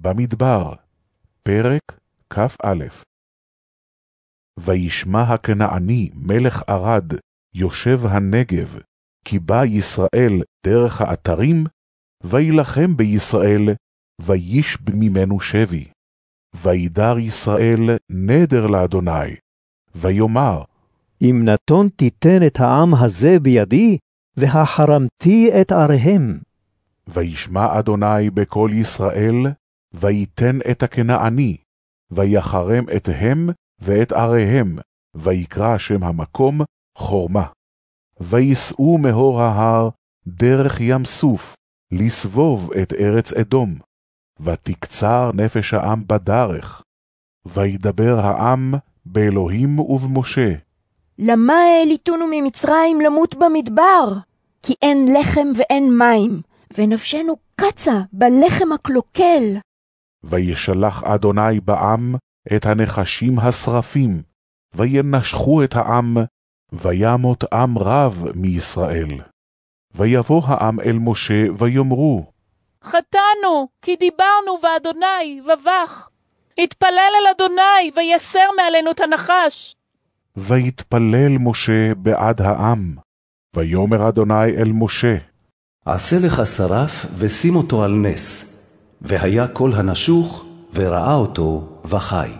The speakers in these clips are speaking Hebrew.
במדבר, פרק כ"א. וישמע הכנעני מלך ערד, יושב הנגב, כי בא ישראל דרך האתרים, וילחם בישראל, וישב ממנו שבי. וידר ישראל נדר לאדוני, ויאמר, אם נתון תיתן את העם הזה בידי, והחרמתי את עריהם. וישמע אדוני בקול ישראל, ויתן את הכנעני, ויחרם את הם ואת עריהם, ויקרא שם המקום חורמה. ויסעו מהור ההר דרך ים סוף, לסבוב את ארץ אדום. ותקצר נפש העם בדרך. וידבר העם באלוהים ובמשה. למה העליתונו ממצרים למות במדבר? כי אין לחם ואין מים, ונפשנו קצה בלחם הקלוקל. וישלח אדוני בעם את הנחשים השרפים, וינשכו את העם, וימות עם רב מישראל. ויבוא העם אל משה, ויאמרו, חטאנו, כי דיברנו ואדוני ובך. התפלל אל אדוני, ויסר מעלינו את הנחש. ויתפלל משה בעד העם. ויאמר אדוני אל משה, עשה לך שרף ושים אותו על נס. והיה כל הנשוך, וראה אותו, וחי.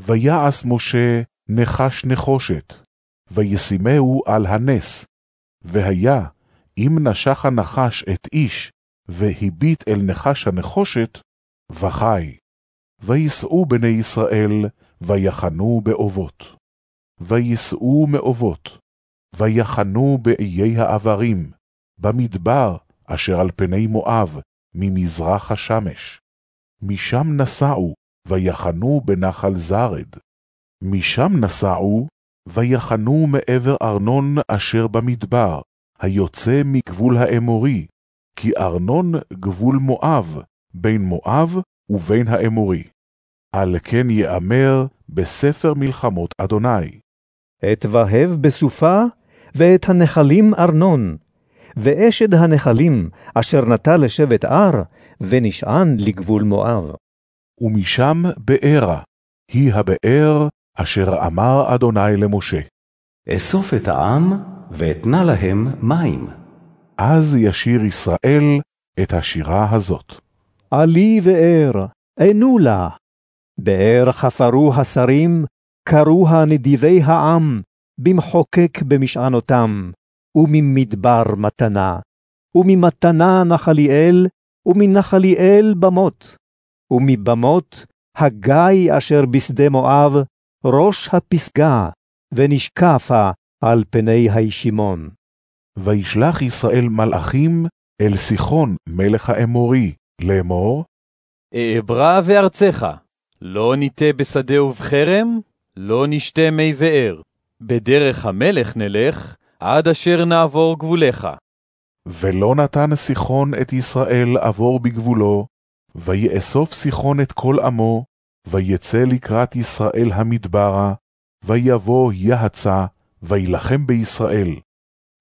ויעש משה נחש נחושת, וישימהו על הנס. והיה, אם נשך הנחש את איש, והביט אל נחש הנחושת, וחי. ויסעו בני ישראל, ויחנו באובות. ויסעו מאובות, ויחנו באיי העברים, במדבר אשר על פני מואב, ממזרח השמש. משם נסעו, ויחנו בנחל זרד. משם נסעו, ויחנו מעבר ארנון אשר במדבר, היוצא מגבול האמורי, כי ארנון גבול מואב, בין מואב ובין האמורי. על כן יאמר בספר מלחמות אדוני. אתבהב בסופה, ואת הנחלים ארנון, ואשד הנחלים אשר נטע לשבט ער, ונשען לגבול מואב. ומשם בארה, היא הבאר אשר אמר אדוני למשה. אסוף את העם, ואתנה להם מים. אז ישיר ישראל את השירה הזאת. עלי באר, ענו לה. באר חפרו השרים, קרוה נדיבי העם, במחוקק במשענותם, וממדבר מתנה, וממתנה נחליאל, ומנחליאל במות, ומבמות הגיא אשר בשדה מואב, ראש הפסגה, ונשקפה על פני הישימון. וישלח ישראל מלאכים אל סיחון מלך האמורי, לאמור, אעברה וארצך, לא ניטה בשדה ובחרם, לא נשתה מי באר. בדרך המלך נלך, עד אשר נעבור גבולך. ולא נתן סיחון את ישראל עבור בגבולו, ויאסוף סיחון את כל עמו, ויצא לקראת ישראל המדברה, ויבוא יהצה, וילחם בישראל.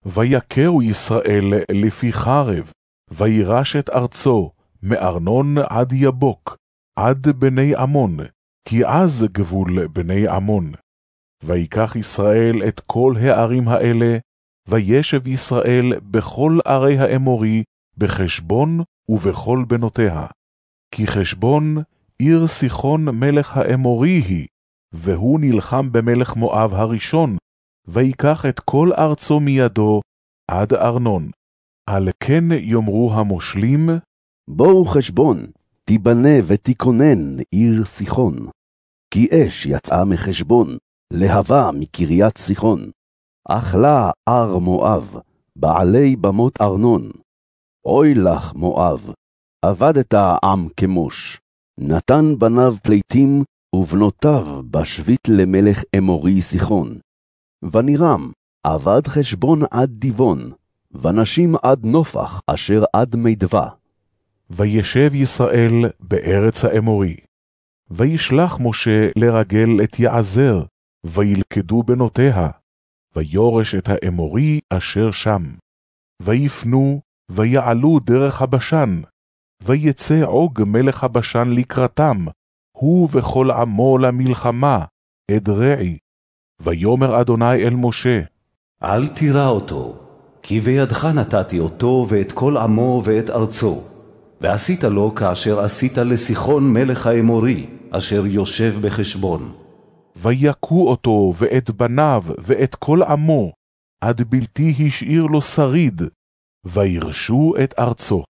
ויכהו ישראל לפי חרב, וירש את ארצו, מארנון עד יבוק, עד בני עמון, כי אז גבול בני עמון. ויקח ישראל את כל הערים האלה, וישב ישראל בכל ערי האמורי, בחשבון ובכל בנותיה. כי חשבון עיר סיחון מלך האמורי היא, והוא נלחם במלך מואב הראשון, ויקח את כל ארצו מידו עד ארנון. על כן יאמרו המושלים, בואו חשבון, תיבנה ותיכונן עיר סיחון. כי אש יצאה מחשבון, להבה מקריית סיחון. אכלה ער מואב, בעלי במות ארנון. אוי לך, מואב, עבדת עם כמוש, נתן בניו פליטים, ובנותיו בשביט למלך אמורי סיחון. ונירם, עבד חשבון עד דיבון, ונשים עד נופח אשר עד מידבה. וישב ישראל בארץ האמורי. וישלח משה לרגל את יעזר, וילכדו בנותיה, ויורש את האמורי אשר שם. ויפנו, ויעלו דרך הבשן, ויצא עוג מלך הבשן לקראתם, הוא וכל עמו למלחמה, אדרעי. ויאמר אדוני אל משה, אל תירא אותו, כי בידך נתתי אותו ואת כל עמו ואת ארצו. ועשית לו כאשר עשית לסיחון מלך האמורי, אשר יושב בחשבון. ויכו אותו ואת בניו ואת כל עמו, עד בלתי השאיר לו שריד, וירשו את ארצו.